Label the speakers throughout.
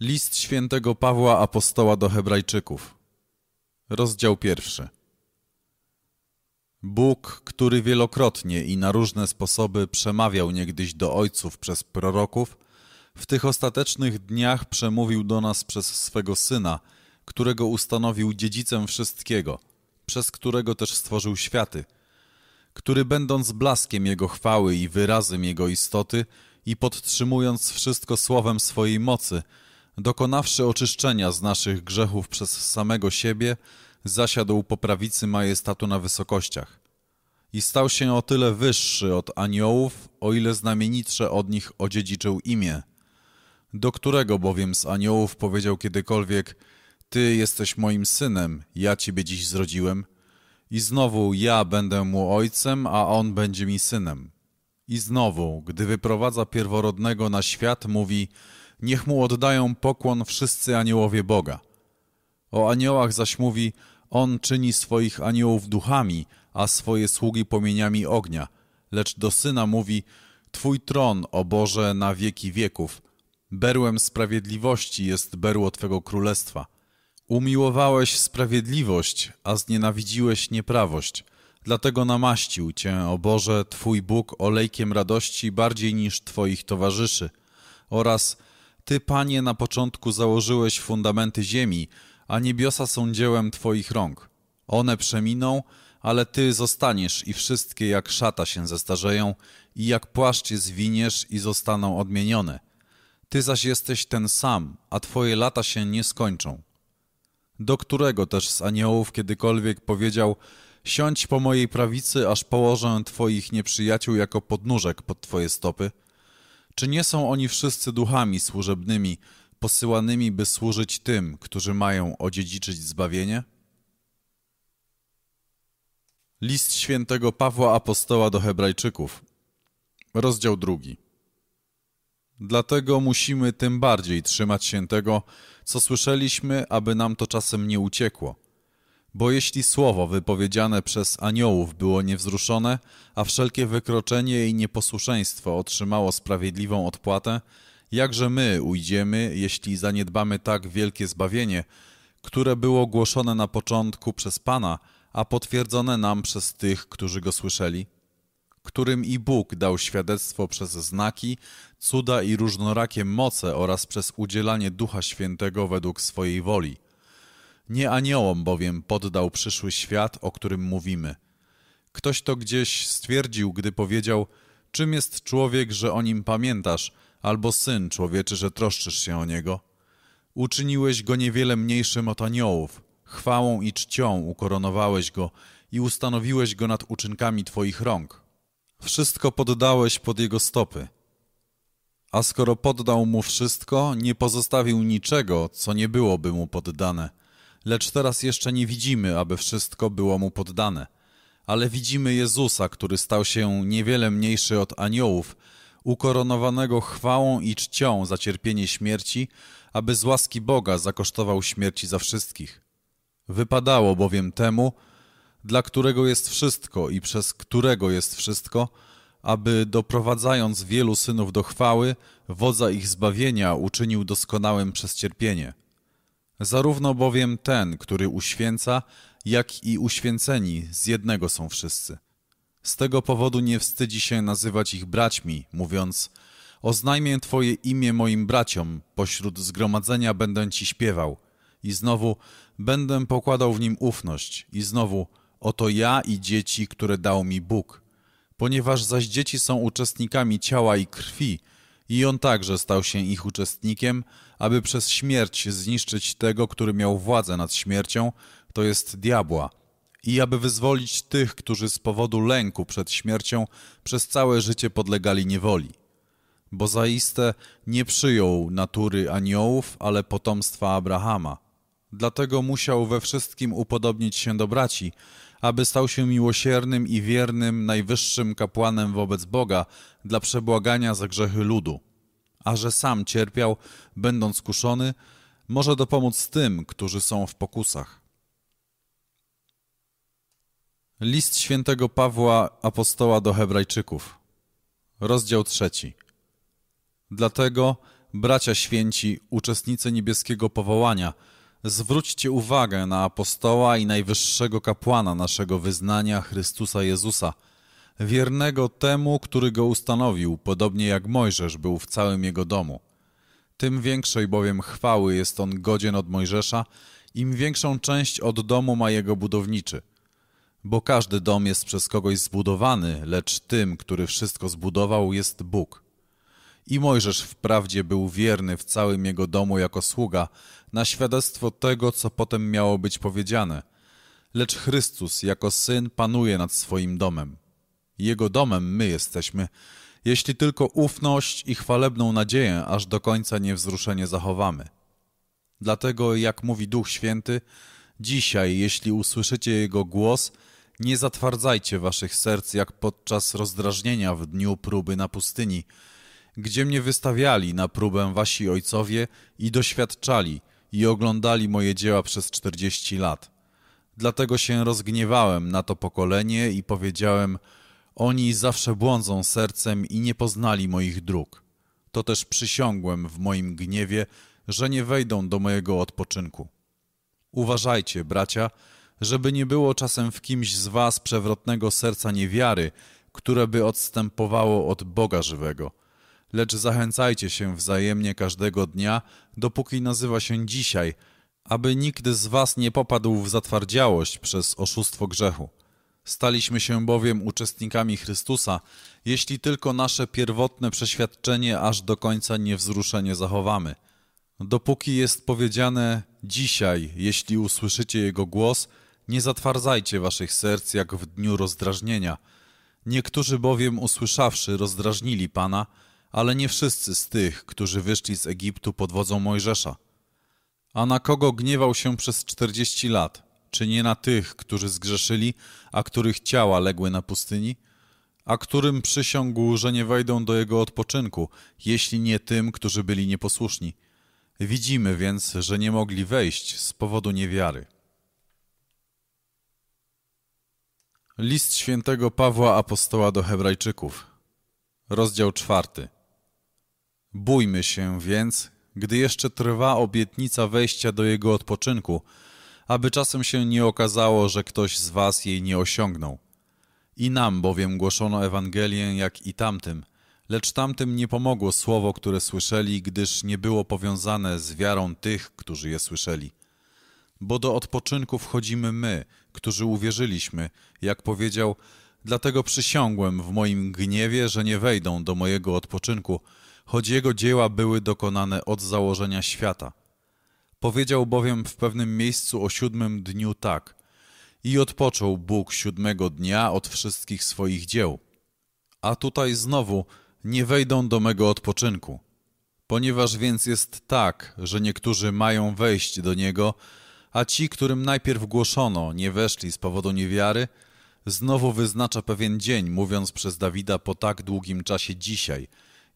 Speaker 1: List świętego Pawła Apostoła do Hebrajczyków, rozdział pierwszy. Bóg, który wielokrotnie i na różne sposoby przemawiał niegdyś do ojców przez proroków, w tych ostatecznych dniach przemówił do nas przez swego Syna, którego ustanowił dziedzicem wszystkiego, przez którego też stworzył światy, który będąc blaskiem Jego chwały i wyrazem Jego istoty i podtrzymując wszystko słowem swojej mocy, dokonawszy oczyszczenia z naszych grzechów przez samego siebie, zasiadł po prawicy majestatu na wysokościach. I stał się o tyle wyższy od aniołów, o ile znamienitsze od nich odziedziczył imię. Do którego bowiem z aniołów powiedział kiedykolwiek, Ty jesteś moim synem, ja Ciebie dziś zrodziłem. I znowu ja będę mu ojcem, a on będzie mi synem. I znowu, gdy wyprowadza pierworodnego na świat, mówi, niech mu oddają pokłon wszyscy aniołowie Boga. O aniołach zaś mówi, on czyni swoich aniołów duchami, a swoje sługi płomieniami ognia. Lecz do syna mówi, Twój tron, o Boże, na wieki wieków. Berłem sprawiedliwości jest berło Twego królestwa. Umiłowałeś sprawiedliwość, a znienawidziłeś nieprawość. Dlatego namaścił Cię, o Boże, Twój Bóg olejkiem radości bardziej niż Twoich towarzyszy. Oraz ty, Panie, na początku założyłeś fundamenty ziemi, a niebiosa są dziełem Twoich rąk. One przeminą, ale Ty zostaniesz i wszystkie jak szata się zestarzeją i jak płaszcz zwiniesz i zostaną odmienione. Ty zaś jesteś ten sam, a Twoje lata się nie skończą. Do którego też z aniołów kiedykolwiek powiedział Siądź po mojej prawicy, aż położę Twoich nieprzyjaciół jako podnóżek pod Twoje stopy – czy nie są oni wszyscy duchami służebnymi, posyłanymi, by służyć tym, którzy mają odziedziczyć zbawienie? List świętego Pawła Apostoła do Hebrajczyków, rozdział drugi. Dlatego musimy tym bardziej trzymać się tego, co słyszeliśmy, aby nam to czasem nie uciekło – bo jeśli słowo wypowiedziane przez aniołów było niewzruszone, a wszelkie wykroczenie i nieposłuszeństwo otrzymało sprawiedliwą odpłatę, jakże my ujdziemy, jeśli zaniedbamy tak wielkie zbawienie, które było głoszone na początku przez Pana, a potwierdzone nam przez tych, którzy go słyszeli? Którym i Bóg dał świadectwo przez znaki, cuda i różnorakie moce oraz przez udzielanie Ducha Świętego według swojej woli – nie aniołom bowiem poddał przyszły świat, o którym mówimy. Ktoś to gdzieś stwierdził, gdy powiedział, czym jest człowiek, że o nim pamiętasz, albo syn człowieczy, że troszczysz się o niego. Uczyniłeś go niewiele mniejszym od aniołów, chwałą i czcią ukoronowałeś go i ustanowiłeś go nad uczynkami twoich rąk. Wszystko poddałeś pod jego stopy. A skoro poddał mu wszystko, nie pozostawił niczego, co nie byłoby mu poddane – lecz teraz jeszcze nie widzimy, aby wszystko było mu poddane. Ale widzimy Jezusa, który stał się niewiele mniejszy od aniołów, ukoronowanego chwałą i czcią za cierpienie śmierci, aby z łaski Boga zakosztował śmierci za wszystkich. Wypadało bowiem temu, dla którego jest wszystko i przez którego jest wszystko, aby doprowadzając wielu synów do chwały, wodza ich zbawienia uczynił doskonałym przez cierpienie. Zarówno bowiem ten, który uświęca, jak i uświęceni z jednego są wszyscy. Z tego powodu nie wstydzi się nazywać ich braćmi, mówiąc Oznajmię Twoje imię moim braciom, pośród zgromadzenia będę Ci śpiewał. I znowu będę pokładał w nim ufność. I znowu oto ja i dzieci, które dał mi Bóg. Ponieważ zaś dzieci są uczestnikami ciała i krwi, i on także stał się ich uczestnikiem, aby przez śmierć zniszczyć tego, który miał władzę nad śmiercią, to jest diabła, i aby wyzwolić tych, którzy z powodu lęku przed śmiercią przez całe życie podlegali niewoli. Bo zaiste nie przyjął natury aniołów, ale potomstwa Abrahama. Dlatego musiał we wszystkim upodobnić się do braci, aby stał się miłosiernym i wiernym najwyższym kapłanem wobec Boga dla przebłagania za grzechy ludu. A że sam cierpiał, będąc kuszony, może dopomóc tym, którzy są w pokusach. List świętego Pawła apostoła do Hebrajczyków, rozdział trzeci. Dlatego, bracia święci, uczestnicy niebieskiego powołania, zwróćcie uwagę na apostoła i najwyższego kapłana naszego wyznania, Chrystusa Jezusa, wiernego temu, który go ustanowił, podobnie jak Mojżesz był w całym jego domu. Tym większej bowiem chwały jest on godzien od Mojżesza, im większą część od domu ma jego budowniczy. Bo każdy dom jest przez kogoś zbudowany, lecz tym, który wszystko zbudował, jest Bóg. I Mojżesz wprawdzie był wierny w całym jego domu jako sługa, na świadectwo tego, co potem miało być powiedziane. Lecz Chrystus jako Syn panuje nad swoim domem. Jego domem my jesteśmy, jeśli tylko ufność i chwalebną nadzieję aż do końca niewzruszenie zachowamy. Dlatego, jak mówi Duch Święty, dzisiaj, jeśli usłyszycie Jego głos, nie zatwardzajcie waszych serc jak podczas rozdrażnienia w dniu próby na pustyni, gdzie mnie wystawiali na próbę wasi ojcowie i doświadczali i oglądali moje dzieła przez czterdzieści lat. Dlatego się rozgniewałem na to pokolenie i powiedziałem – oni zawsze błądzą sercem i nie poznali moich dróg. To też przysiągłem w moim gniewie, że nie wejdą do mojego odpoczynku. Uważajcie, bracia, żeby nie było czasem w kimś z was przewrotnego serca niewiary, które by odstępowało od Boga żywego. Lecz zachęcajcie się wzajemnie każdego dnia, dopóki nazywa się dzisiaj, aby nikt z was nie popadł w zatwardziałość przez oszustwo grzechu. Staliśmy się bowiem uczestnikami Chrystusa, jeśli tylko nasze pierwotne przeświadczenie aż do końca niewzruszenie zachowamy. Dopóki jest powiedziane dzisiaj, jeśli usłyszycie Jego głos, nie zatwardzajcie waszych serc jak w dniu rozdrażnienia. Niektórzy bowiem usłyszawszy rozdrażnili Pana, ale nie wszyscy z tych, którzy wyszli z Egiptu pod wodzą Mojżesza. A na kogo gniewał się przez czterdzieści lat – czy nie na tych, którzy zgrzeszyli, a których ciała legły na pustyni? A którym przysiągł, że nie wejdą do jego odpoczynku, jeśli nie tym, którzy byli nieposłuszni. Widzimy więc, że nie mogli wejść z powodu niewiary. List świętego Pawła Apostoła do Hebrajczyków, rozdział czwarty. Bójmy się więc, gdy jeszcze trwa obietnica wejścia do jego odpoczynku, aby czasem się nie okazało, że ktoś z was jej nie osiągnął. I nam bowiem głoszono Ewangelię jak i tamtym, lecz tamtym nie pomogło słowo, które słyszeli, gdyż nie było powiązane z wiarą tych, którzy je słyszeli. Bo do odpoczynku wchodzimy my, którzy uwierzyliśmy, jak powiedział, dlatego przysiągłem w moim gniewie, że nie wejdą do mojego odpoczynku, choć jego dzieła były dokonane od założenia świata. Powiedział bowiem w pewnym miejscu o siódmym dniu tak i odpoczął Bóg siódmego dnia od wszystkich swoich dzieł. A tutaj znowu nie wejdą do mego odpoczynku. Ponieważ więc jest tak, że niektórzy mają wejść do niego, a ci, którym najpierw głoszono, nie weszli z powodu niewiary, znowu wyznacza pewien dzień, mówiąc przez Dawida po tak długim czasie dzisiaj,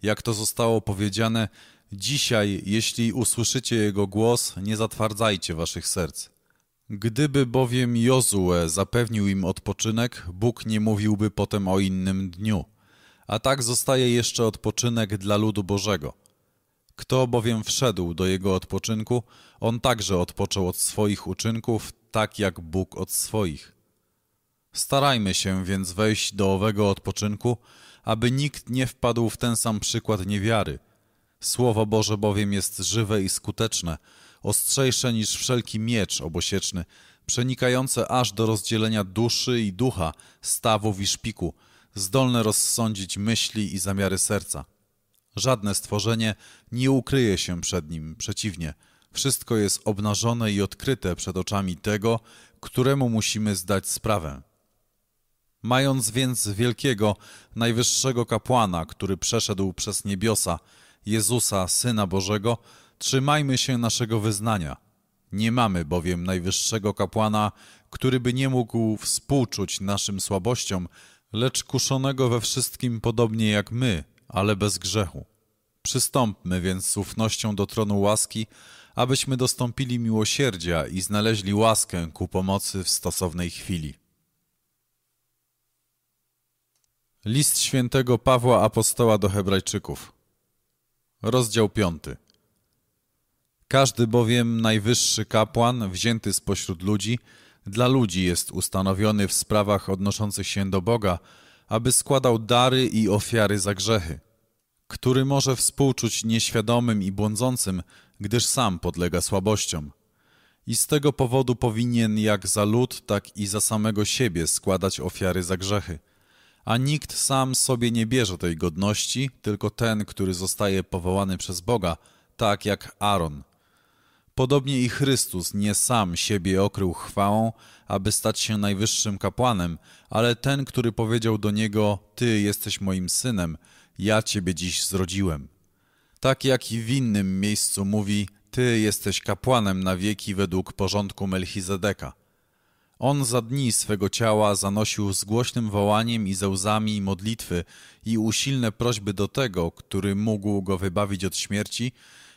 Speaker 1: jak to zostało powiedziane, Dzisiaj, jeśli usłyszycie Jego głos, nie zatwardzajcie waszych serc. Gdyby bowiem Jozue zapewnił im odpoczynek, Bóg nie mówiłby potem o innym dniu. A tak zostaje jeszcze odpoczynek dla ludu Bożego. Kto bowiem wszedł do jego odpoczynku, on także odpoczął od swoich uczynków, tak jak Bóg od swoich. Starajmy się więc wejść do owego odpoczynku, aby nikt nie wpadł w ten sam przykład niewiary – Słowo Boże bowiem jest żywe i skuteczne, ostrzejsze niż wszelki miecz obosieczny, przenikające aż do rozdzielenia duszy i ducha, stawów i szpiku, zdolne rozsądzić myśli i zamiary serca. Żadne stworzenie nie ukryje się przed nim, przeciwnie, wszystko jest obnażone i odkryte przed oczami tego, któremu musimy zdać sprawę. Mając więc wielkiego, najwyższego kapłana, który przeszedł przez niebiosa, Jezusa, Syna Bożego, trzymajmy się naszego wyznania. Nie mamy bowiem najwyższego kapłana, który by nie mógł współczuć naszym słabościom, lecz kuszonego we wszystkim podobnie jak my, ale bez grzechu. Przystąpmy więc z ufnością do tronu łaski, abyśmy dostąpili miłosierdzia i znaleźli łaskę ku pomocy w stosownej chwili. List świętego Pawła Apostoła do Hebrajczyków Rozdział 5. Każdy bowiem najwyższy kapłan, wzięty spośród ludzi, dla ludzi jest ustanowiony w sprawach odnoszących się do Boga, aby składał dary i ofiary za grzechy, który może współczuć nieświadomym i błądzącym, gdyż sam podlega słabościom. I z tego powodu powinien jak za lud, tak i za samego siebie składać ofiary za grzechy. A nikt sam sobie nie bierze tej godności, tylko ten, który zostaje powołany przez Boga, tak jak Aaron. Podobnie i Chrystus nie sam siebie okrył chwałą, aby stać się najwyższym kapłanem, ale ten, który powiedział do niego: Ty jesteś moim synem, ja ciebie dziś zrodziłem. Tak jak i w innym miejscu mówi: Ty jesteś kapłanem na wieki według porządku Melchizedeka. On za dni swego ciała zanosił z głośnym wołaniem i ze łzami modlitwy i usilne prośby do tego, który mógł go wybawić od śmierci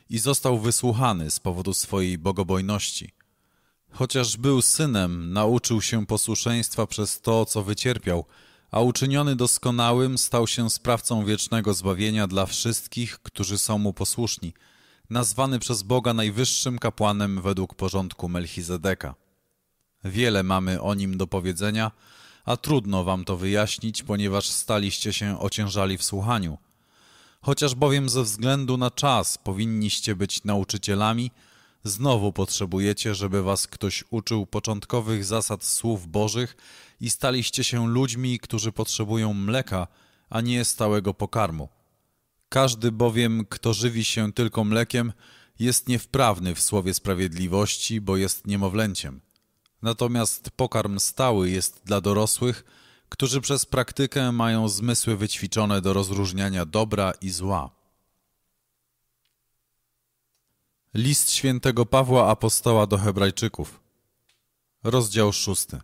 Speaker 1: i został wysłuchany z powodu swojej bogobojności. Chociaż był synem, nauczył się posłuszeństwa przez to, co wycierpiał, a uczyniony doskonałym stał się sprawcą wiecznego zbawienia dla wszystkich, którzy są mu posłuszni, nazwany przez Boga najwyższym kapłanem według porządku Melchizedeka. Wiele mamy o nim do powiedzenia, a trudno wam to wyjaśnić, ponieważ staliście się ociężali w słuchaniu. Chociaż bowiem ze względu na czas powinniście być nauczycielami, znowu potrzebujecie, żeby was ktoś uczył początkowych zasad słów Bożych i staliście się ludźmi, którzy potrzebują mleka, a nie stałego pokarmu. Każdy bowiem, kto żywi się tylko mlekiem, jest niewprawny w słowie sprawiedliwości, bo jest niemowlęciem. Natomiast pokarm stały jest dla dorosłych, którzy przez praktykę mają zmysły wyćwiczone do rozróżniania dobra i zła. List świętego Pawła Apostoła do Hebrajczyków, rozdział szósty.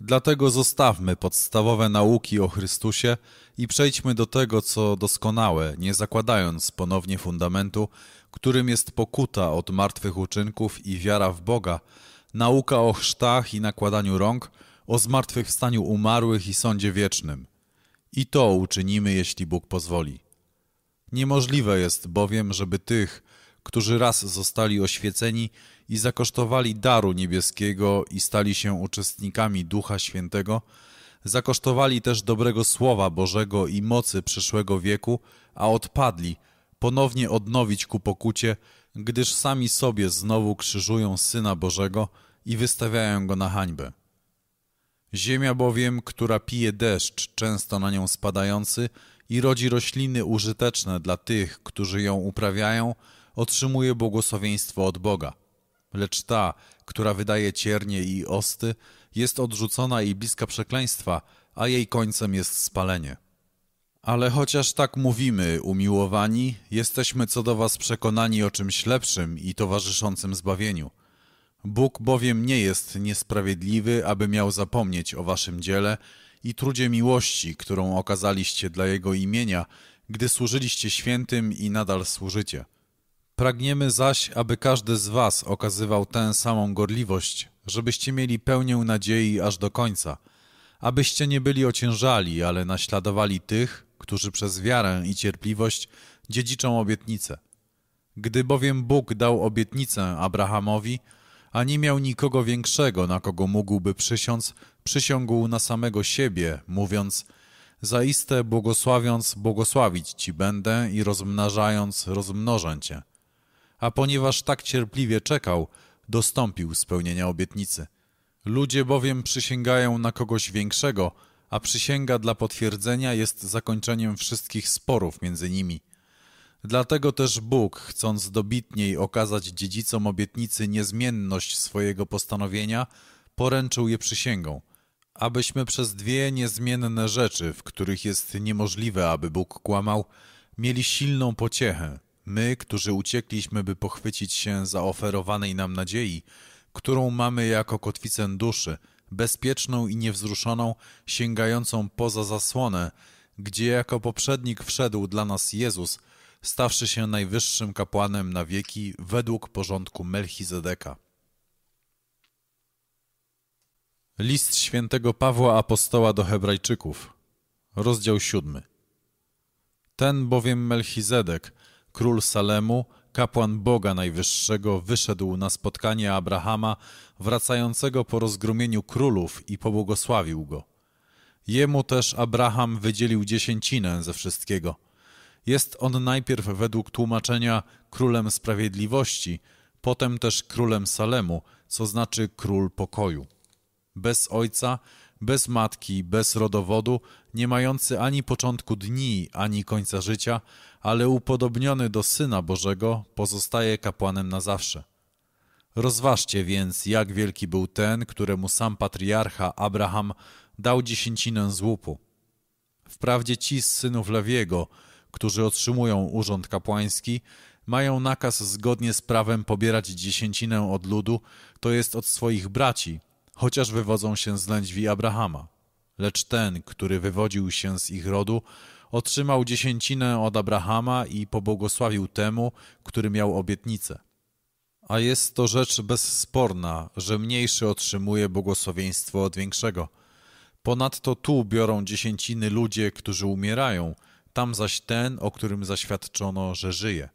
Speaker 1: Dlatego zostawmy podstawowe nauki o Chrystusie i przejdźmy do tego, co doskonałe, nie zakładając ponownie fundamentu, którym jest pokuta od martwych uczynków i wiara w Boga, nauka o chrztach i nakładaniu rąk, o zmartwychwstaniu umarłych i sądzie wiecznym. I to uczynimy, jeśli Bóg pozwoli. Niemożliwe jest bowiem, żeby tych, którzy raz zostali oświeceni i zakosztowali daru niebieskiego i stali się uczestnikami Ducha Świętego, zakosztowali też dobrego Słowa Bożego i mocy przyszłego wieku, a odpadli, ponownie odnowić ku pokucie, gdyż sami sobie znowu krzyżują Syna Bożego i wystawiają Go na hańbę. Ziemia bowiem, która pije deszcz, często na nią spadający i rodzi rośliny użyteczne dla tych, którzy ją uprawiają, otrzymuje błogosławieństwo od Boga. Lecz ta, która wydaje ciernie i osty, jest odrzucona i bliska przekleństwa, a jej końcem jest spalenie. Ale chociaż tak mówimy, umiłowani, jesteśmy co do was przekonani o czymś lepszym i towarzyszącym zbawieniu. Bóg bowiem nie jest niesprawiedliwy, aby miał zapomnieć o waszym dziele i trudzie miłości, którą okazaliście dla Jego imienia, gdy służyliście świętym i nadal służycie. Pragniemy zaś, aby każdy z was okazywał tę samą gorliwość, żebyście mieli pełnię nadziei aż do końca, abyście nie byli ociężali, ale naśladowali tych, którzy przez wiarę i cierpliwość dziedziczą obietnicę. Gdy bowiem Bóg dał obietnicę Abrahamowi, a nie miał nikogo większego, na kogo mógłby przysiąc, przysiągł na samego siebie, mówiąc Zaiste błogosławiąc, błogosławić Ci będę i rozmnażając, rozmnożę Cię. A ponieważ tak cierpliwie czekał, dostąpił spełnienia obietnicy. Ludzie bowiem przysięgają na kogoś większego, a przysięga dla potwierdzenia jest zakończeniem wszystkich sporów między nimi. Dlatego też Bóg, chcąc dobitniej okazać dziedzicom obietnicy niezmienność swojego postanowienia, poręczył je przysięgą, abyśmy przez dwie niezmienne rzeczy, w których jest niemożliwe, aby Bóg kłamał, mieli silną pociechę, my, którzy uciekliśmy, by pochwycić się zaoferowanej nam nadziei, którą mamy jako kotwicę duszy, bezpieczną i niewzruszoną, sięgającą poza zasłonę, gdzie jako poprzednik wszedł dla nas Jezus – stawszy się najwyższym kapłanem na wieki według porządku Melchizedeka. List świętego Pawła Apostoła do Hebrajczyków, rozdział siódmy. Ten bowiem Melchizedek, król Salemu, kapłan Boga Najwyższego, wyszedł na spotkanie Abrahama, wracającego po rozgromieniu królów i pobłogosławił go. Jemu też Abraham wydzielił dziesięcinę ze wszystkiego. Jest on najpierw według tłumaczenia królem sprawiedliwości, potem też królem Salemu, co znaczy król pokoju. Bez ojca, bez matki, bez rodowodu, nie mający ani początku dni, ani końca życia, ale upodobniony do Syna Bożego, pozostaje kapłanem na zawsze. Rozważcie więc, jak wielki był ten, któremu sam patriarcha Abraham dał dziesięcinę z łupu. Wprawdzie ci z synów Lewiego, którzy otrzymują urząd kapłański, mają nakaz zgodnie z prawem pobierać dziesięcinę od ludu, to jest od swoich braci, chociaż wywodzą się z lędźwi Abrahama. Lecz ten, który wywodził się z ich rodu, otrzymał dziesięcinę od Abrahama i pobłogosławił temu, który miał obietnicę. A jest to rzecz bezsporna, że mniejszy otrzymuje błogosławieństwo od większego. Ponadto tu biorą dziesięciny ludzie, którzy umierają, tam zaś ten, o którym zaświadczono, że żyje.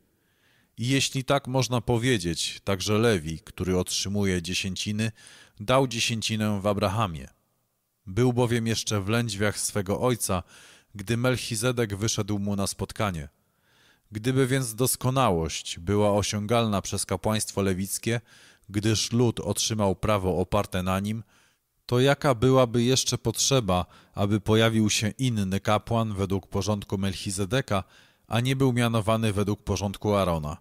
Speaker 1: I jeśli tak można powiedzieć, także Lewi, który otrzymuje dziesięciny, dał dziesięcinę w Abrahamie. Był bowiem jeszcze w lędźwiach swego ojca, gdy Melchizedek wyszedł mu na spotkanie. Gdyby więc doskonałość była osiągalna przez kapłaństwo lewickie, gdyż lud otrzymał prawo oparte na nim, to jaka byłaby jeszcze potrzeba, aby pojawił się inny kapłan według porządku Melchizedeka, a nie był mianowany według porządku Arona?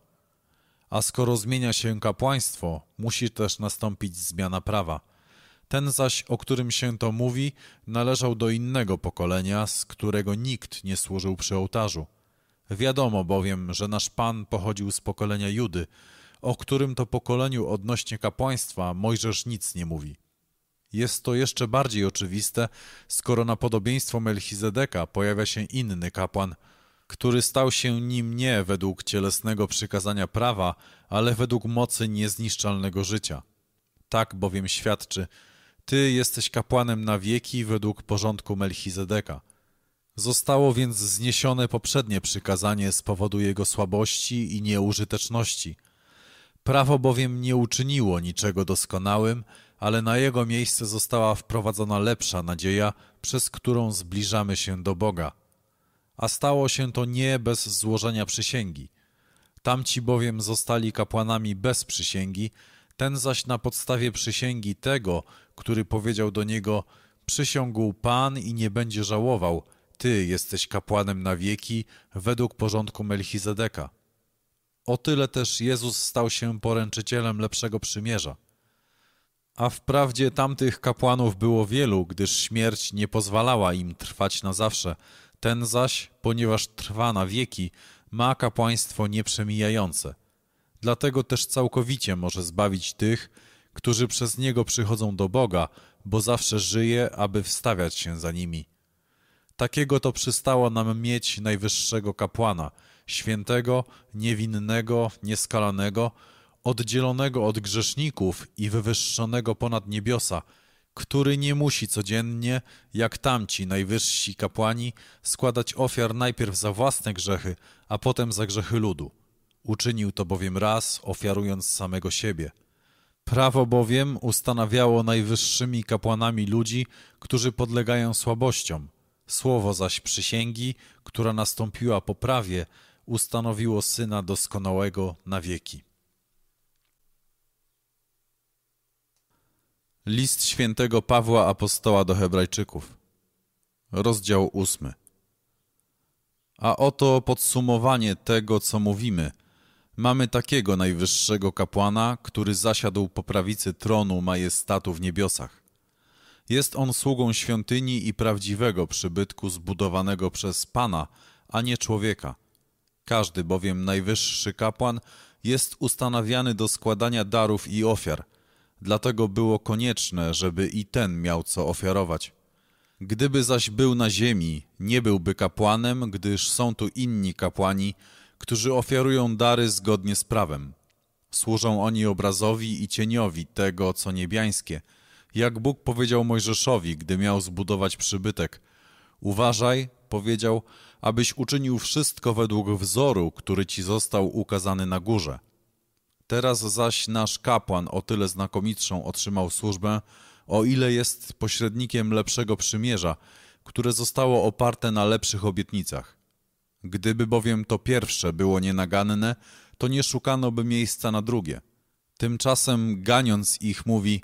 Speaker 1: A skoro zmienia się kapłaństwo, musi też nastąpić zmiana prawa. Ten zaś, o którym się to mówi, należał do innego pokolenia, z którego nikt nie służył przy ołtarzu. Wiadomo bowiem, że nasz Pan pochodził z pokolenia Judy, o którym to pokoleniu odnośnie kapłaństwa Mojżesz nic nie mówi. Jest to jeszcze bardziej oczywiste, skoro na podobieństwo Melchizedeka pojawia się inny kapłan, który stał się nim nie według cielesnego przykazania prawa, ale według mocy niezniszczalnego życia. Tak bowiem świadczy, Ty jesteś kapłanem na wieki według porządku Melchizedeka. Zostało więc zniesione poprzednie przykazanie z powodu jego słabości i nieużyteczności. Prawo bowiem nie uczyniło niczego doskonałym, ale na jego miejsce została wprowadzona lepsza nadzieja, przez którą zbliżamy się do Boga. A stało się to nie bez złożenia przysięgi. Tamci bowiem zostali kapłanami bez przysięgi, ten zaś na podstawie przysięgi tego, który powiedział do niego: Przysiągł Pan i nie będzie żałował, ty jesteś kapłanem na wieki według porządku Melchizedeka. O tyle też Jezus stał się poręczycielem lepszego przymierza. A wprawdzie tamtych kapłanów było wielu, gdyż śmierć nie pozwalała im trwać na zawsze. Ten zaś, ponieważ trwa na wieki, ma kapłaństwo nieprzemijające. Dlatego też całkowicie może zbawić tych, którzy przez Niego przychodzą do Boga, bo zawsze żyje, aby wstawiać się za nimi. Takiego to przystało nam mieć najwyższego kapłana, świętego, niewinnego, nieskalanego, oddzielonego od grzeszników i wywyższonego ponad niebiosa, który nie musi codziennie, jak tamci najwyżsi kapłani, składać ofiar najpierw za własne grzechy, a potem za grzechy ludu. Uczynił to bowiem raz, ofiarując samego siebie. Prawo bowiem ustanawiało najwyższymi kapłanami ludzi, którzy podlegają słabościom. Słowo zaś przysięgi, która nastąpiła po prawie, ustanowiło Syna doskonałego na wieki. List świętego Pawła Apostoła do Hebrajczyków, rozdział ósmy. A oto podsumowanie tego, co mówimy. Mamy takiego najwyższego kapłana, który zasiadł po prawicy tronu majestatu w niebiosach. Jest on sługą świątyni i prawdziwego przybytku zbudowanego przez Pana, a nie człowieka. Każdy bowiem najwyższy kapłan jest ustanawiany do składania darów i ofiar – dlatego było konieczne, żeby i ten miał co ofiarować. Gdyby zaś był na ziemi, nie byłby kapłanem, gdyż są tu inni kapłani, którzy ofiarują dary zgodnie z prawem. Służą oni obrazowi i cieniowi tego, co niebiańskie, jak Bóg powiedział Mojżeszowi, gdy miał zbudować przybytek. Uważaj, powiedział, abyś uczynił wszystko według wzoru, który ci został ukazany na górze. Teraz zaś nasz kapłan o tyle znakomitszą otrzymał służbę, o ile jest pośrednikiem lepszego przymierza, które zostało oparte na lepszych obietnicach. Gdyby bowiem to pierwsze było nienaganne, to nie szukano by miejsca na drugie. Tymczasem ganiąc ich mówi,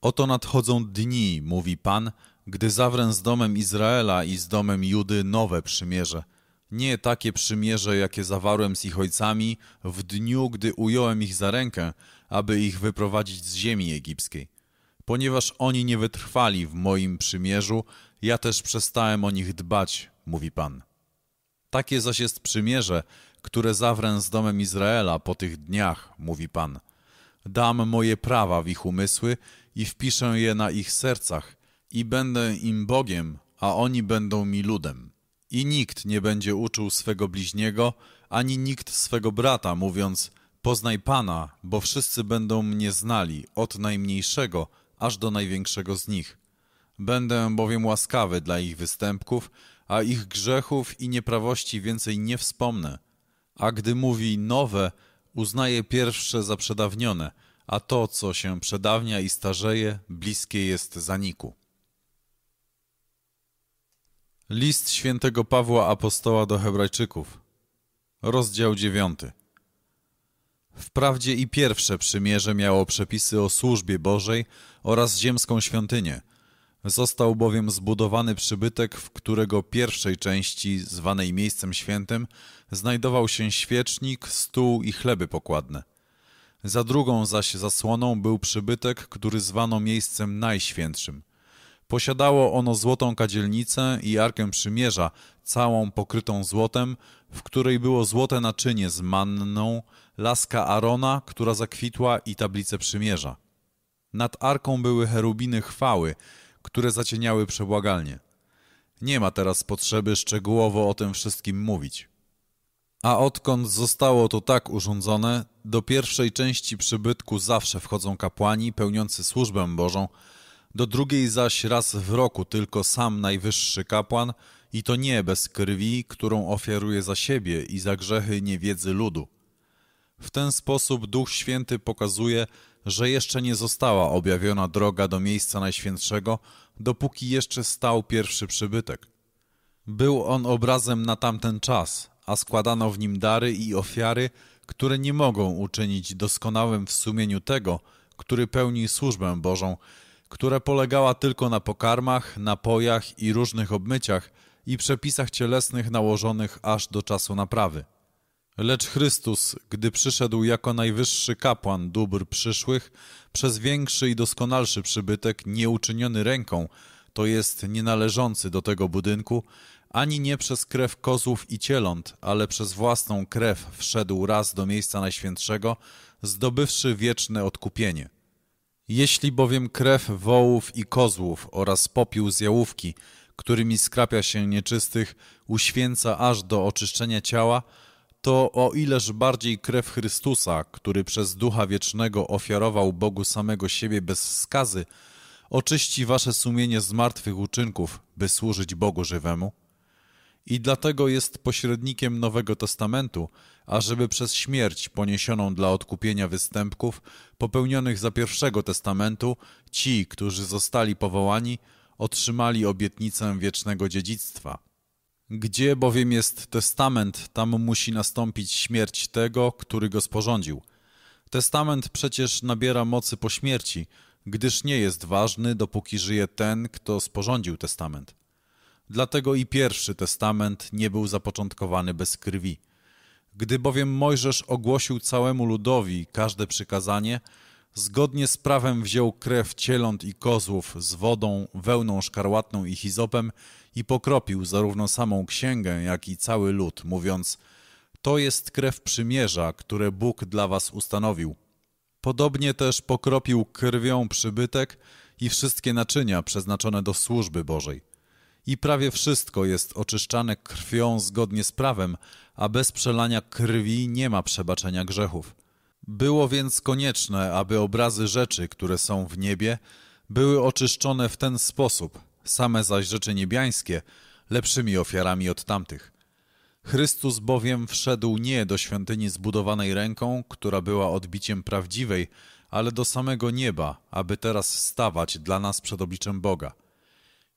Speaker 1: oto nadchodzą dni, mówi Pan, gdy zawrę z domem Izraela i z domem Judy nowe przymierze. Nie takie przymierze, jakie zawarłem z ich ojcami w dniu, gdy ująłem ich za rękę, aby ich wyprowadzić z ziemi egipskiej. Ponieważ oni nie wytrwali w moim przymierzu, ja też przestałem o nich dbać, mówi Pan. Takie zaś jest przymierze, które zawrę z domem Izraela po tych dniach, mówi Pan. Dam moje prawa w ich umysły i wpiszę je na ich sercach i będę im Bogiem, a oni będą mi ludem. I nikt nie będzie uczył swego bliźniego, ani nikt swego brata, mówiąc, poznaj Pana, bo wszyscy będą mnie znali, od najmniejszego aż do największego z nich. Będę bowiem łaskawy dla ich występków, a ich grzechów i nieprawości więcej nie wspomnę. A gdy mówi nowe, uznaje pierwsze za przedawnione, a to, co się przedawnia i starzeje, bliskie jest zaniku. List świętego Pawła Apostoła do Hebrajczyków, rozdział dziewiąty. Wprawdzie i pierwsze przymierze miało przepisy o służbie Bożej oraz ziemską świątynię. Został bowiem zbudowany przybytek, w którego pierwszej części, zwanej miejscem świętym, znajdował się świecznik, stół i chleby pokładne. Za drugą zaś zasłoną był przybytek, który zwano miejscem najświętszym – Posiadało ono złotą kadzielnicę i arkę przymierza, całą pokrytą złotem, w której było złote naczynie z manną, laska Arona, która zakwitła i tablice przymierza. Nad arką były cherubiny chwały, które zacieniały przebłagalnie. Nie ma teraz potrzeby szczegółowo o tym wszystkim mówić. A odkąd zostało to tak urządzone, do pierwszej części przybytku zawsze wchodzą kapłani pełniący służbę Bożą, do drugiej zaś raz w roku tylko sam najwyższy kapłan i to nie bez krwi, którą ofiaruje za siebie i za grzechy niewiedzy ludu. W ten sposób Duch Święty pokazuje, że jeszcze nie została objawiona droga do miejsca Najświętszego, dopóki jeszcze stał pierwszy przybytek. Był on obrazem na tamten czas, a składano w nim dary i ofiary, które nie mogą uczynić doskonałym w sumieniu tego, który pełni służbę Bożą która polegała tylko na pokarmach, napojach i różnych obmyciach i przepisach cielesnych nałożonych aż do czasu naprawy. Lecz Chrystus, gdy przyszedł jako najwyższy kapłan dóbr przyszłych, przez większy i doskonalszy przybytek, nieuczyniony ręką, to jest nienależący do tego budynku, ani nie przez krew kozłów i cieląt, ale przez własną krew wszedł raz do miejsca najświętszego, zdobywszy wieczne odkupienie. Jeśli bowiem krew wołów i kozłów oraz popiół z jałówki, którymi skrapia się nieczystych, uświęca aż do oczyszczenia ciała, to o ileż bardziej krew Chrystusa, który przez Ducha Wiecznego ofiarował Bogu samego siebie bez skazy, oczyści wasze sumienie z martwych uczynków, by służyć Bogu żywemu? I dlatego jest pośrednikiem Nowego Testamentu, ażeby przez śmierć poniesioną dla odkupienia występków popełnionych za pierwszego testamentu ci, którzy zostali powołani, otrzymali obietnicę wiecznego dziedzictwa. Gdzie bowiem jest testament, tam musi nastąpić śmierć tego, który go sporządził. Testament przecież nabiera mocy po śmierci, gdyż nie jest ważny, dopóki żyje ten, kto sporządził testament. Dlatego i pierwszy testament nie był zapoczątkowany bez krwi. Gdy bowiem Mojżesz ogłosił całemu ludowi każde przykazanie, zgodnie z prawem wziął krew cieląt i kozłów z wodą, wełną szkarłatną i hizopem i pokropił zarówno samą księgę, jak i cały lud, mówiąc to jest krew przymierza, które Bóg dla was ustanowił. Podobnie też pokropił krwią przybytek i wszystkie naczynia przeznaczone do służby Bożej i prawie wszystko jest oczyszczane krwią zgodnie z prawem, a bez przelania krwi nie ma przebaczenia grzechów. Było więc konieczne, aby obrazy rzeczy, które są w niebie, były oczyszczone w ten sposób, same zaś rzeczy niebiańskie, lepszymi ofiarami od tamtych. Chrystus bowiem wszedł nie do świątyni zbudowanej ręką, która była odbiciem prawdziwej, ale do samego nieba, aby teraz stawać dla nas przed obliczem Boga.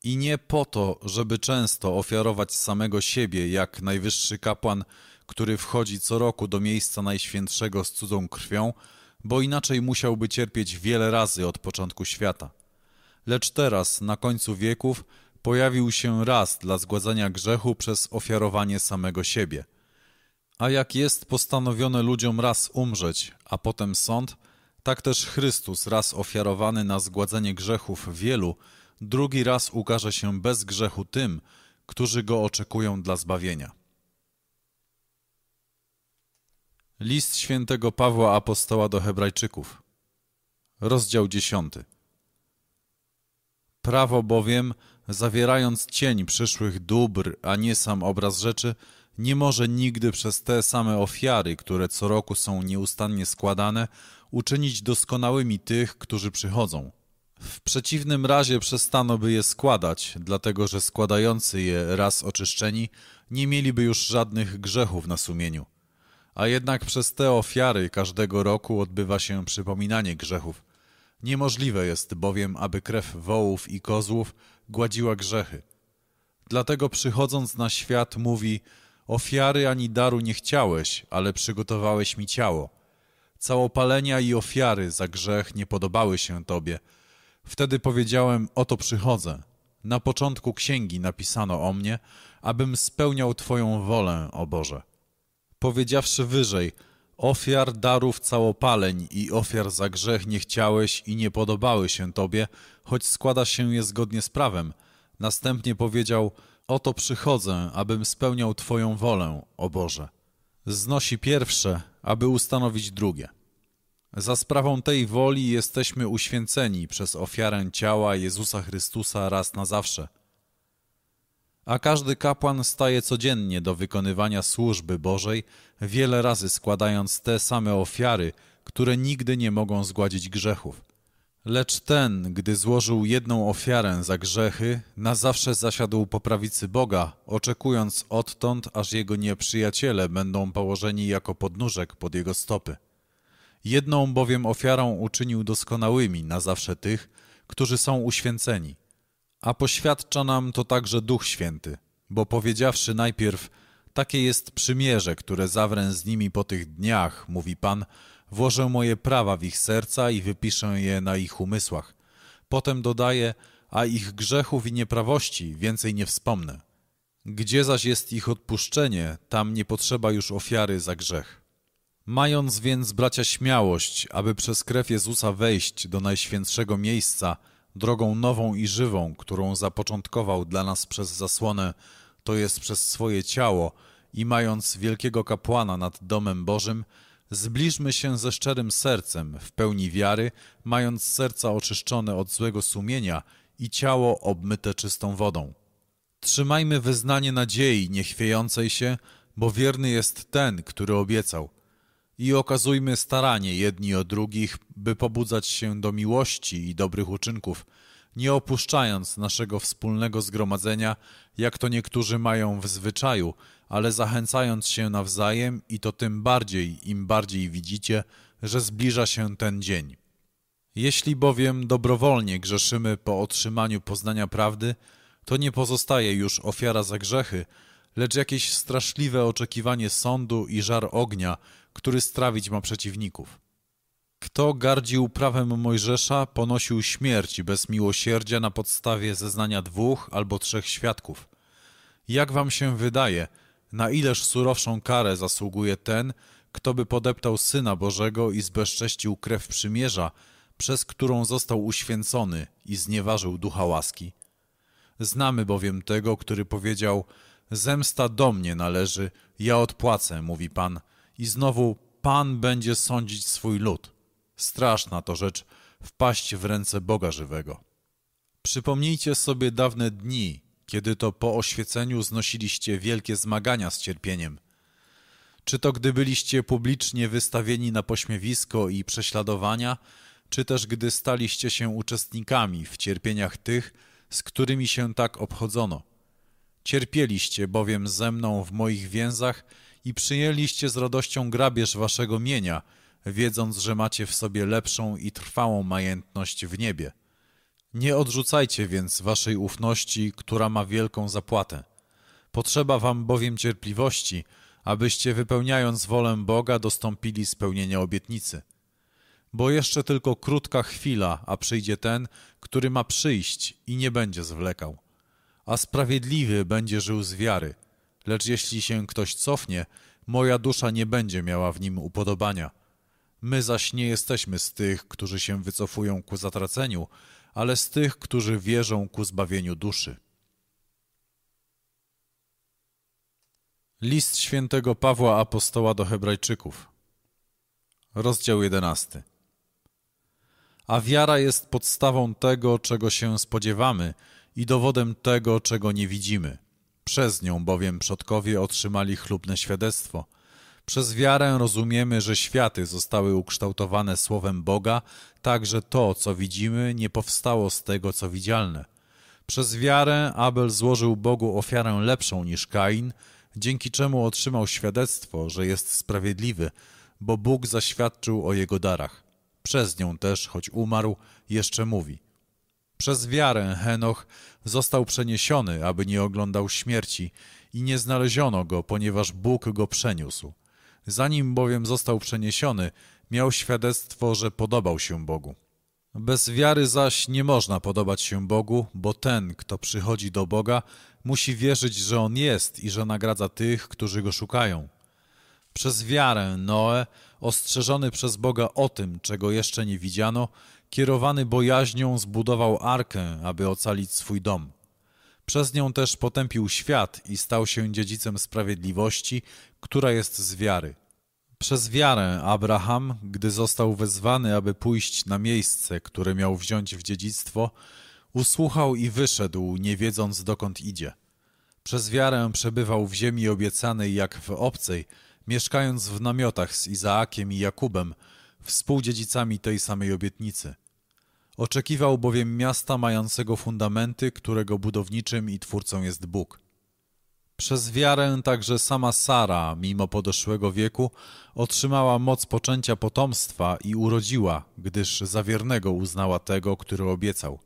Speaker 1: I nie po to, żeby często ofiarować samego siebie, jak najwyższy kapłan, który wchodzi co roku do miejsca najświętszego z cudzą krwią, bo inaczej musiałby cierpieć wiele razy od początku świata. Lecz teraz, na końcu wieków, pojawił się raz dla zgładzenia grzechu przez ofiarowanie samego siebie. A jak jest postanowione ludziom raz umrzeć, a potem sąd, tak też Chrystus, raz ofiarowany na zgładzenie grzechów wielu, drugi raz ukaże się bez grzechu tym, którzy go oczekują dla zbawienia. List świętego Pawła Apostoła do Hebrajczyków, rozdział 10. Prawo bowiem, zawierając cień przyszłych dóbr, a nie sam obraz rzeczy, nie może nigdy przez te same ofiary, które co roku są nieustannie składane, uczynić doskonałymi tych, którzy przychodzą. W przeciwnym razie przestano by je składać, dlatego że składający je raz oczyszczeni nie mieliby już żadnych grzechów na sumieniu. A jednak przez te ofiary każdego roku odbywa się przypominanie grzechów. Niemożliwe jest bowiem, aby krew wołów i kozłów gładziła grzechy. Dlatego przychodząc na świat mówi Ofiary ani daru nie chciałeś, ale przygotowałeś mi ciało. Całopalenia i ofiary za grzech nie podobały się Tobie. Wtedy powiedziałem, oto przychodzę. Na początku księgi napisano o mnie, abym spełniał Twoją wolę, o Boże. Powiedziawszy wyżej, ofiar, darów, całopaleń i ofiar za grzech nie chciałeś i nie podobały się Tobie, choć składa się je zgodnie z prawem. Następnie powiedział, oto przychodzę, abym spełniał Twoją wolę, o Boże. Znosi pierwsze, aby ustanowić drugie. Za sprawą tej woli jesteśmy uświęceni przez ofiarę ciała Jezusa Chrystusa raz na zawsze. A każdy kapłan staje codziennie do wykonywania służby Bożej, wiele razy składając te same ofiary, które nigdy nie mogą zgładzić grzechów. Lecz ten, gdy złożył jedną ofiarę za grzechy, na zawsze zasiadł po prawicy Boga, oczekując odtąd, aż jego nieprzyjaciele będą położeni jako podnóżek pod jego stopy. Jedną bowiem ofiarą uczynił doskonałymi na zawsze tych, którzy są uświęceni. A poświadcza nam to także Duch Święty, bo powiedziawszy najpierw, takie jest przymierze, które zawrę z nimi po tych dniach, mówi Pan, włożę moje prawa w ich serca i wypiszę je na ich umysłach. Potem dodaje, a ich grzechów i nieprawości więcej nie wspomnę. Gdzie zaś jest ich odpuszczenie, tam nie potrzeba już ofiary za grzech. Mając więc, bracia, śmiałość, aby przez krew Jezusa wejść do najświętszego miejsca, drogą nową i żywą, którą zapoczątkował dla nas przez zasłonę, to jest przez swoje ciało, i mając wielkiego kapłana nad domem Bożym, zbliżmy się ze szczerym sercem, w pełni wiary, mając serca oczyszczone od złego sumienia i ciało obmyte czystą wodą. Trzymajmy wyznanie nadziei niechwiejącej się, bo wierny jest ten, który obiecał – i okazujmy staranie jedni o drugich, by pobudzać się do miłości i dobrych uczynków, nie opuszczając naszego wspólnego zgromadzenia, jak to niektórzy mają w zwyczaju, ale zachęcając się nawzajem i to tym bardziej, im bardziej widzicie, że zbliża się ten dzień. Jeśli bowiem dobrowolnie grzeszymy po otrzymaniu poznania prawdy, to nie pozostaje już ofiara za grzechy, lecz jakieś straszliwe oczekiwanie sądu i żar ognia, który strawić ma przeciwników. Kto gardził prawem Mojżesza, ponosił śmierć bez miłosierdzia na podstawie zeznania dwóch albo trzech świadków. Jak wam się wydaje, na ileż surowszą karę zasługuje ten, kto by podeptał Syna Bożego i zbezcześcił krew przymierza, przez którą został uświęcony i znieważył ducha łaski? Znamy bowiem tego, który powiedział: Zemsta do mnie należy, ja odpłacę, mówi Pan i znowu Pan będzie sądzić swój lud. Straszna to rzecz wpaść w ręce Boga żywego. Przypomnijcie sobie dawne dni, kiedy to po oświeceniu znosiliście wielkie zmagania z cierpieniem. Czy to gdy byliście publicznie wystawieni na pośmiewisko i prześladowania, czy też gdy staliście się uczestnikami w cierpieniach tych, z którymi się tak obchodzono. Cierpieliście bowiem ze mną w moich więzach i przyjęliście z radością grabież waszego mienia, wiedząc, że macie w sobie lepszą i trwałą majętność w niebie. Nie odrzucajcie więc waszej ufności, która ma wielką zapłatę. Potrzeba wam bowiem cierpliwości, abyście wypełniając wolę Boga dostąpili spełnienia obietnicy. Bo jeszcze tylko krótka chwila, a przyjdzie ten, który ma przyjść i nie będzie zwlekał. A sprawiedliwy będzie żył z wiary, lecz jeśli się ktoś cofnie, moja dusza nie będzie miała w nim upodobania. My zaś nie jesteśmy z tych, którzy się wycofują ku zatraceniu, ale z tych, którzy wierzą ku zbawieniu duszy. List świętego Pawła Apostoła do Hebrajczyków, rozdział 11. A wiara jest podstawą tego, czego się spodziewamy i dowodem tego, czego nie widzimy. Przez nią bowiem przodkowie otrzymali chlubne świadectwo. Przez wiarę rozumiemy, że światy zostały ukształtowane słowem Boga, tak że to, co widzimy, nie powstało z tego, co widzialne. Przez wiarę Abel złożył Bogu ofiarę lepszą niż Kain, dzięki czemu otrzymał świadectwo, że jest sprawiedliwy, bo Bóg zaświadczył o jego darach. Przez nią też, choć umarł, jeszcze mówi. Przez wiarę Henoch został przeniesiony, aby nie oglądał śmierci i nie znaleziono go, ponieważ Bóg go przeniósł. Zanim bowiem został przeniesiony, miał świadectwo, że podobał się Bogu. Bez wiary zaś nie można podobać się Bogu, bo ten, kto przychodzi do Boga, musi wierzyć, że On jest i że nagradza tych, którzy Go szukają. Przez wiarę Noe, ostrzeżony przez Boga o tym, czego jeszcze nie widziano, kierowany bojaźnią zbudował arkę, aby ocalić swój dom. Przez nią też potępił świat i stał się dziedzicem sprawiedliwości, która jest z wiary. Przez wiarę Abraham, gdy został wezwany, aby pójść na miejsce, które miał wziąć w dziedzictwo, usłuchał i wyszedł, nie wiedząc dokąd idzie. Przez wiarę przebywał w ziemi obiecanej jak w obcej, mieszkając w namiotach z Izaakiem i Jakubem, współdziedzicami tej samej obietnicy. Oczekiwał bowiem miasta mającego fundamenty, którego budowniczym i twórcą jest Bóg. Przez wiarę także sama Sara, mimo podeszłego wieku, otrzymała moc poczęcia potomstwa i urodziła, gdyż za wiernego uznała tego, który obiecał.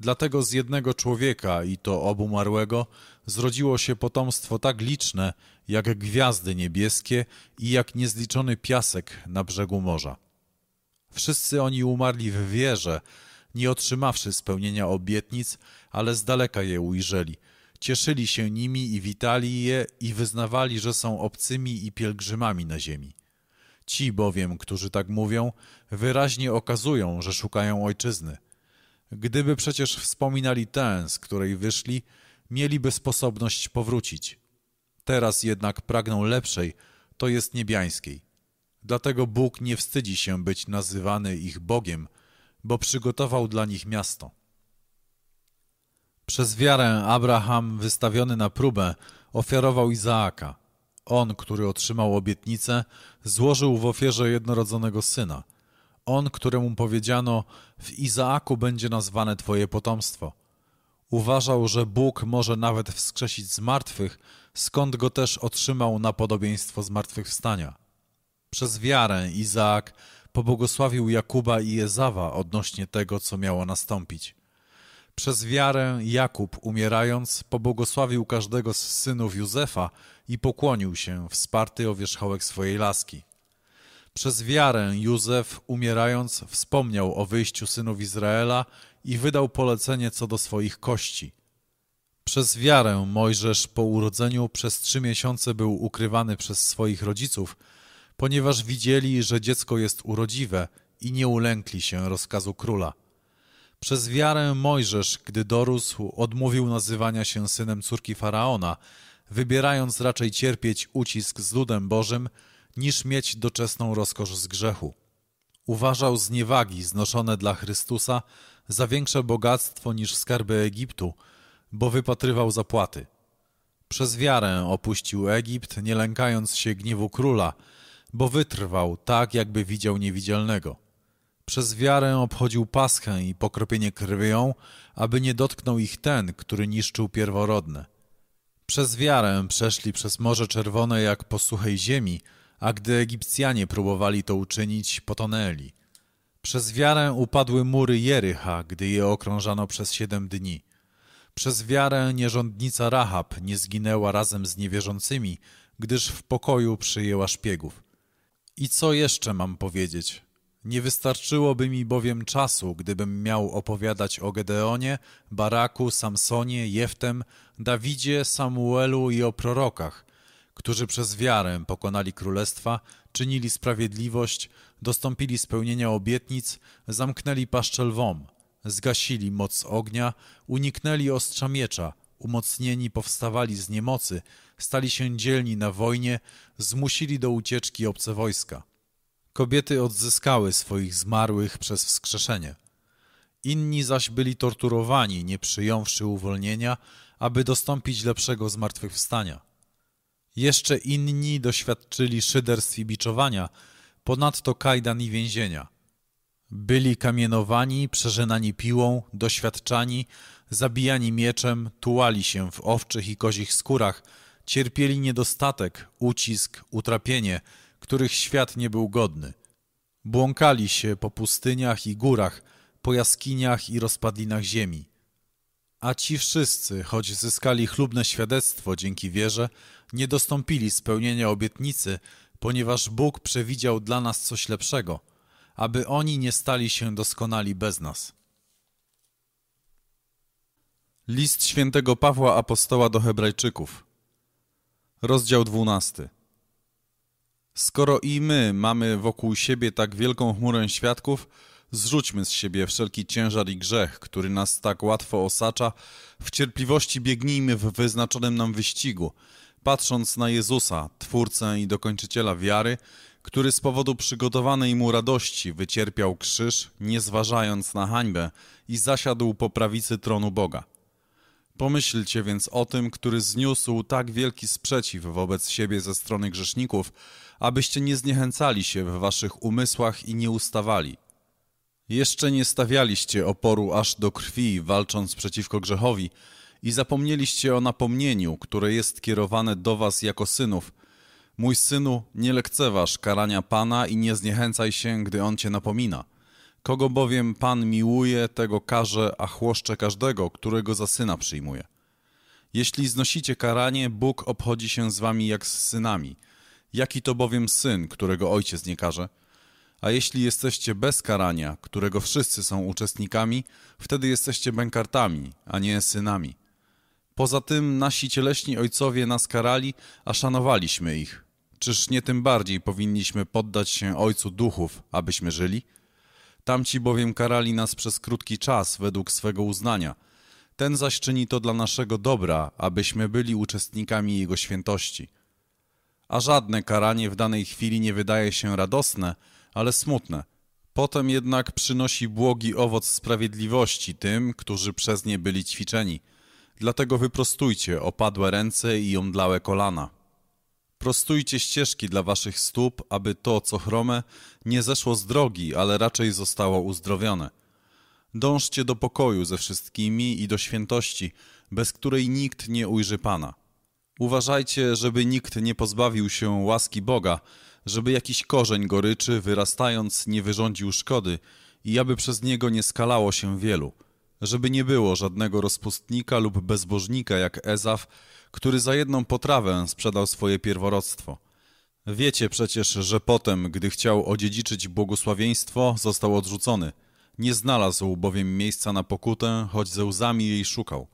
Speaker 1: Dlatego z jednego człowieka, i to obumarłego, zrodziło się potomstwo tak liczne, jak gwiazdy niebieskie i jak niezliczony piasek na brzegu morza. Wszyscy oni umarli w wierze, nie otrzymawszy spełnienia obietnic, ale z daleka je ujrzeli. Cieszyli się nimi i witali je i wyznawali, że są obcymi i pielgrzymami na ziemi. Ci bowiem, którzy tak mówią, wyraźnie okazują, że szukają ojczyzny. Gdyby przecież wspominali tę, z której wyszli, mieliby sposobność powrócić. Teraz jednak pragną lepszej, to jest niebiańskiej. Dlatego Bóg nie wstydzi się być nazywany ich Bogiem, bo przygotował dla nich miasto. Przez wiarę Abraham, wystawiony na próbę, ofiarował Izaaka. On, który otrzymał obietnicę, złożył w ofierze jednorodzonego syna. On, któremu powiedziano, w Izaaku będzie nazwane Twoje potomstwo. Uważał, że Bóg może nawet wskrzesić z martwych, skąd go też otrzymał na podobieństwo zmartwychwstania. Przez wiarę Izaak pobłogosławił Jakuba i Jezawa odnośnie tego, co miało nastąpić. Przez wiarę Jakub, umierając, pobłogosławił każdego z synów Józefa i pokłonił się, wsparty o wierzchołek swojej laski. Przez wiarę Józef, umierając, wspomniał o wyjściu synów Izraela i wydał polecenie co do swoich kości. Przez wiarę Mojżesz po urodzeniu przez trzy miesiące był ukrywany przez swoich rodziców, ponieważ widzieli, że dziecko jest urodziwe i nie ulękli się rozkazu króla. Przez wiarę Mojżesz, gdy dorósł, odmówił nazywania się synem córki Faraona, wybierając raczej cierpieć ucisk z ludem Bożym, niż mieć doczesną rozkosz z grzechu. Uważał zniewagi znoszone dla Chrystusa za większe bogactwo niż skarby Egiptu, bo wypatrywał zapłaty. Przez wiarę opuścił Egipt, nie lękając się gniewu króla, bo wytrwał tak, jakby widział niewidzialnego. Przez wiarę obchodził paschę i pokropienie krwią, aby nie dotknął ich ten, który niszczył pierworodne. Przez wiarę przeszli przez Morze Czerwone jak po suchej ziemi, a gdy Egipcjanie próbowali to uczynić, potonęli. Przez wiarę upadły mury Jericha, gdy je okrążano przez siedem dni. Przez wiarę nierządnica Rahab nie zginęła razem z niewierzącymi, gdyż w pokoju przyjęła szpiegów. I co jeszcze mam powiedzieć? Nie wystarczyłoby mi bowiem czasu, gdybym miał opowiadać o Gedeonie, Baraku, Samsonie, Jeftem, Dawidzie, Samuelu i o prorokach, którzy przez wiarę pokonali królestwa, czynili sprawiedliwość, dostąpili spełnienia obietnic, zamknęli paszczę lwom, zgasili moc ognia, uniknęli ostrza miecza, umocnieni powstawali z niemocy, stali się dzielni na wojnie, zmusili do ucieczki obce wojska. Kobiety odzyskały swoich zmarłych przez wskrzeszenie. Inni zaś byli torturowani, nie przyjąwszy uwolnienia, aby dostąpić lepszego zmartwychwstania. Jeszcze inni doświadczyli szyderstw i biczowania, ponadto kajdan i więzienia. Byli kamienowani, przeżenani piłą, doświadczani, zabijani mieczem, tułali się w owczych i kozich skórach, cierpieli niedostatek, ucisk, utrapienie, których świat nie był godny. Błąkali się po pustyniach i górach, po jaskiniach i rozpadlinach ziemi. A ci wszyscy, choć zyskali chlubne świadectwo dzięki wierze, nie dostąpili spełnienia obietnicy, ponieważ Bóg przewidział dla nas coś lepszego, aby oni nie stali się doskonali bez nas. List świętego Pawła Apostoła do Hebrajczyków, rozdział 12. Skoro i my mamy wokół siebie tak wielką chmurę świadków, zrzućmy z siebie wszelki ciężar i grzech, który nas tak łatwo osacza, w cierpliwości biegnijmy w wyznaczonym nam wyścigu, patrząc na Jezusa, Twórcę i dokończyciela wiary, który z powodu przygotowanej mu radości wycierpiał krzyż, nie zważając na hańbę i zasiadł po prawicy tronu Boga. Pomyślcie więc o tym, który zniósł tak wielki sprzeciw wobec siebie ze strony grzeszników, abyście nie zniechęcali się w waszych umysłach i nie ustawali. Jeszcze nie stawialiście oporu aż do krwi, walcząc przeciwko grzechowi, i zapomnieliście o napomnieniu, które jest kierowane do was jako synów. Mój synu, nie lekceważ karania Pana i nie zniechęcaj się, gdy On cię napomina. Kogo bowiem Pan miłuje, tego karze, a chłoszcze każdego, którego za syna przyjmuje. Jeśli znosicie karanie, Bóg obchodzi się z wami jak z synami. Jaki to bowiem syn, którego ojciec nie karze? A jeśli jesteście bez karania, którego wszyscy są uczestnikami, wtedy jesteście bękartami, a nie synami. Poza tym nasi cieleśni ojcowie nas karali, a szanowaliśmy ich. Czyż nie tym bardziej powinniśmy poddać się Ojcu Duchów, abyśmy żyli? Tamci bowiem karali nas przez krótki czas według swego uznania. Ten zaś czyni to dla naszego dobra, abyśmy byli uczestnikami Jego świętości. A żadne karanie w danej chwili nie wydaje się radosne, ale smutne. Potem jednak przynosi błogi owoc sprawiedliwości tym, którzy przez nie byli ćwiczeni – Dlatego wyprostujcie opadłe ręce i omdlałe kolana. Prostujcie ścieżki dla waszych stóp, aby to, co chrome, nie zeszło z drogi, ale raczej zostało uzdrowione. Dążcie do pokoju ze wszystkimi i do świętości, bez której nikt nie ujrzy Pana. Uważajcie, żeby nikt nie pozbawił się łaski Boga, żeby jakiś korzeń goryczy, wyrastając, nie wyrządził szkody i aby przez niego nie skalało się wielu – żeby nie było żadnego rozpustnika lub bezbożnika jak Ezaf, który za jedną potrawę sprzedał swoje pierworodstwo. Wiecie przecież, że potem, gdy chciał odziedziczyć błogosławieństwo, został odrzucony. Nie znalazł bowiem miejsca na pokutę, choć ze łzami jej szukał.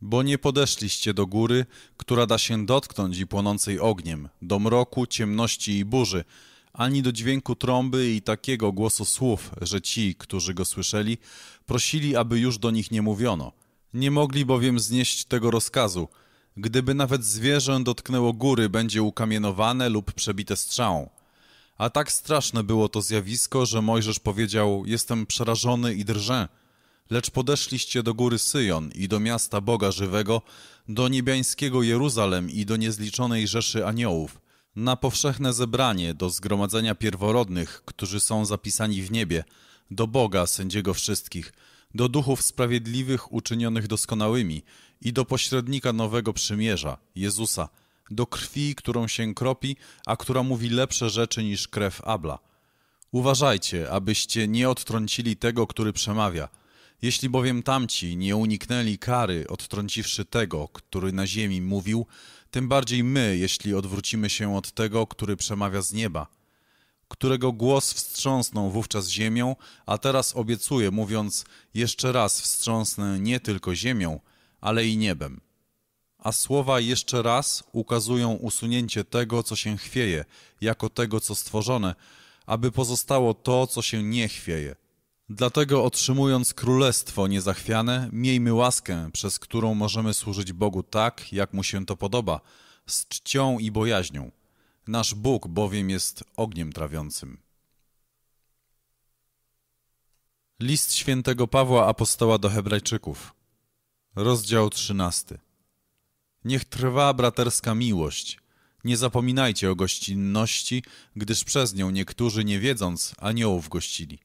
Speaker 1: Bo nie podeszliście do góry, która da się dotknąć i płonącej ogniem, do mroku, ciemności i burzy, ani do dźwięku trąby i takiego głosu słów, że ci, którzy go słyszeli, prosili, aby już do nich nie mówiono. Nie mogli bowiem znieść tego rozkazu. Gdyby nawet zwierzę dotknęło góry, będzie ukamienowane lub przebite strzałą. A tak straszne było to zjawisko, że Mojżesz powiedział: Jestem przerażony i drżę. Lecz podeszliście do góry Syjon i do miasta Boga żywego, do niebiańskiego Jeruzalem i do niezliczonej rzeszy aniołów na powszechne zebranie do zgromadzenia pierworodnych, którzy są zapisani w niebie, do Boga, sędziego wszystkich, do duchów sprawiedliwych uczynionych doskonałymi i do pośrednika nowego przymierza, Jezusa, do krwi, którą się kropi, a która mówi lepsze rzeczy niż krew Abla. Uważajcie, abyście nie odtrącili tego, który przemawia. Jeśli bowiem tamci nie uniknęli kary, odtrąciwszy tego, który na ziemi mówił, tym bardziej my, jeśli odwrócimy się od tego, który przemawia z nieba, którego głos wstrząsnął wówczas ziemią, a teraz obiecuje, mówiąc: Jeszcze raz wstrząsnę nie tylko ziemią, ale i niebem. A słowa jeszcze raz ukazują usunięcie tego, co się chwieje, jako tego, co stworzone, aby pozostało to, co się nie chwieje. Dlatego otrzymując królestwo niezachwiane, miejmy łaskę, przez którą możemy służyć Bogu tak, jak mu się to podoba, z czcią i bojaźnią. Nasz Bóg bowiem jest ogniem trawiącym. List świętego Pawła Apostoła do Hebrajczyków, rozdział 13. Niech trwa braterska miłość. Nie zapominajcie o gościnności, gdyż przez nią niektórzy nie wiedząc aniołów gościli.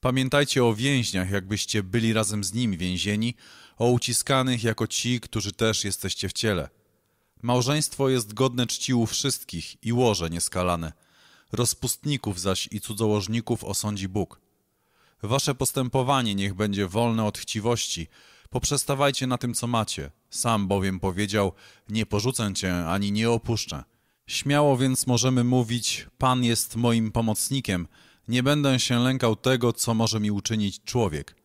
Speaker 1: Pamiętajcie o więźniach, jakbyście byli razem z nimi więzieni, o uciskanych jako ci, którzy też jesteście w ciele. Małżeństwo jest godne czci u wszystkich i łoże nieskalane. Rozpustników zaś i cudzołożników osądzi Bóg. Wasze postępowanie niech będzie wolne od chciwości. Poprzestawajcie na tym, co macie. Sam bowiem powiedział, nie porzucę cię ani nie opuszczę. Śmiało więc możemy mówić, Pan jest moim pomocnikiem, nie będę się lękał tego, co może mi uczynić człowiek.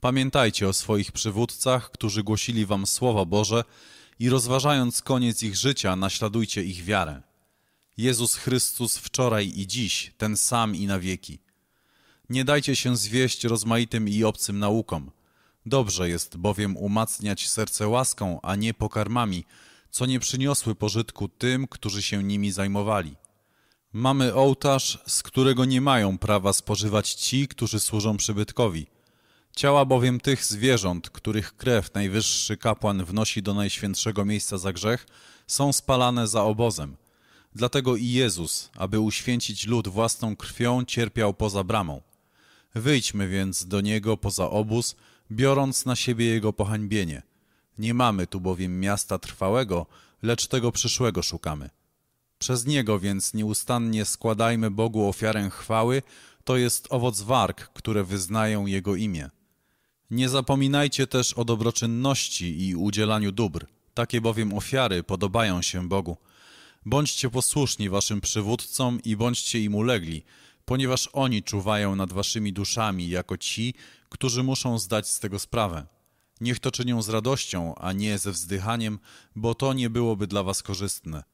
Speaker 1: Pamiętajcie o swoich przywódcach, którzy głosili wam Słowa Boże i rozważając koniec ich życia, naśladujcie ich wiarę. Jezus Chrystus wczoraj i dziś, ten sam i na wieki. Nie dajcie się zwieść rozmaitym i obcym naukom. Dobrze jest bowiem umacniać serce łaską, a nie pokarmami, co nie przyniosły pożytku tym, którzy się nimi zajmowali. Mamy ołtarz, z którego nie mają prawa spożywać ci, którzy służą przybytkowi. Ciała bowiem tych zwierząt, których krew najwyższy kapłan wnosi do najświętszego miejsca za grzech, są spalane za obozem. Dlatego i Jezus, aby uświęcić lud własną krwią, cierpiał poza bramą. Wyjdźmy więc do Niego poza obóz, biorąc na siebie Jego pohańbienie. Nie mamy tu bowiem miasta trwałego, lecz tego przyszłego szukamy. Przez Niego więc nieustannie składajmy Bogu ofiarę chwały, to jest owoc warg, które wyznają Jego imię. Nie zapominajcie też o dobroczynności i udzielaniu dóbr, takie bowiem ofiary podobają się Bogu. Bądźcie posłuszni waszym przywódcom i bądźcie im ulegli, ponieważ oni czuwają nad waszymi duszami jako ci, którzy muszą zdać z tego sprawę. Niech to czynią z radością, a nie ze wzdychaniem, bo to nie byłoby dla was korzystne.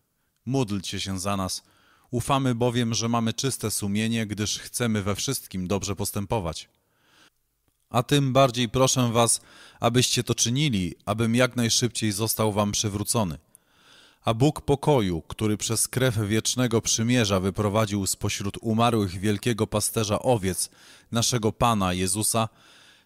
Speaker 1: Módlcie się za nas. Ufamy bowiem, że mamy czyste sumienie, gdyż chcemy we wszystkim dobrze postępować. A tym bardziej proszę was, abyście to czynili, abym jak najszybciej został wam przywrócony. A Bóg pokoju, który przez krew wiecznego przymierza wyprowadził spośród umarłych wielkiego pasterza owiec, naszego Pana Jezusa,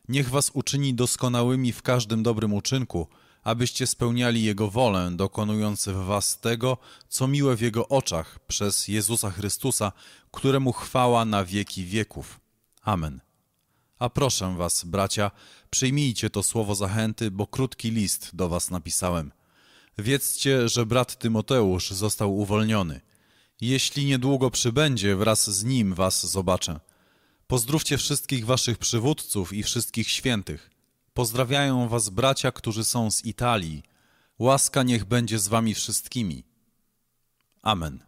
Speaker 1: niech was uczyni doskonałymi w każdym dobrym uczynku, abyście spełniali Jego wolę, dokonując w was tego, co miłe w Jego oczach, przez Jezusa Chrystusa, któremu chwała na wieki wieków. Amen. A proszę was, bracia, przyjmijcie to słowo zachęty, bo krótki list do was napisałem. Wiedzcie, że brat Tymoteusz został uwolniony. Jeśli niedługo przybędzie, wraz z nim was zobaczę. Pozdrówcie wszystkich waszych przywódców i wszystkich świętych. Pozdrawiają was bracia, którzy są z Italii. Łaska niech będzie z wami wszystkimi. Amen.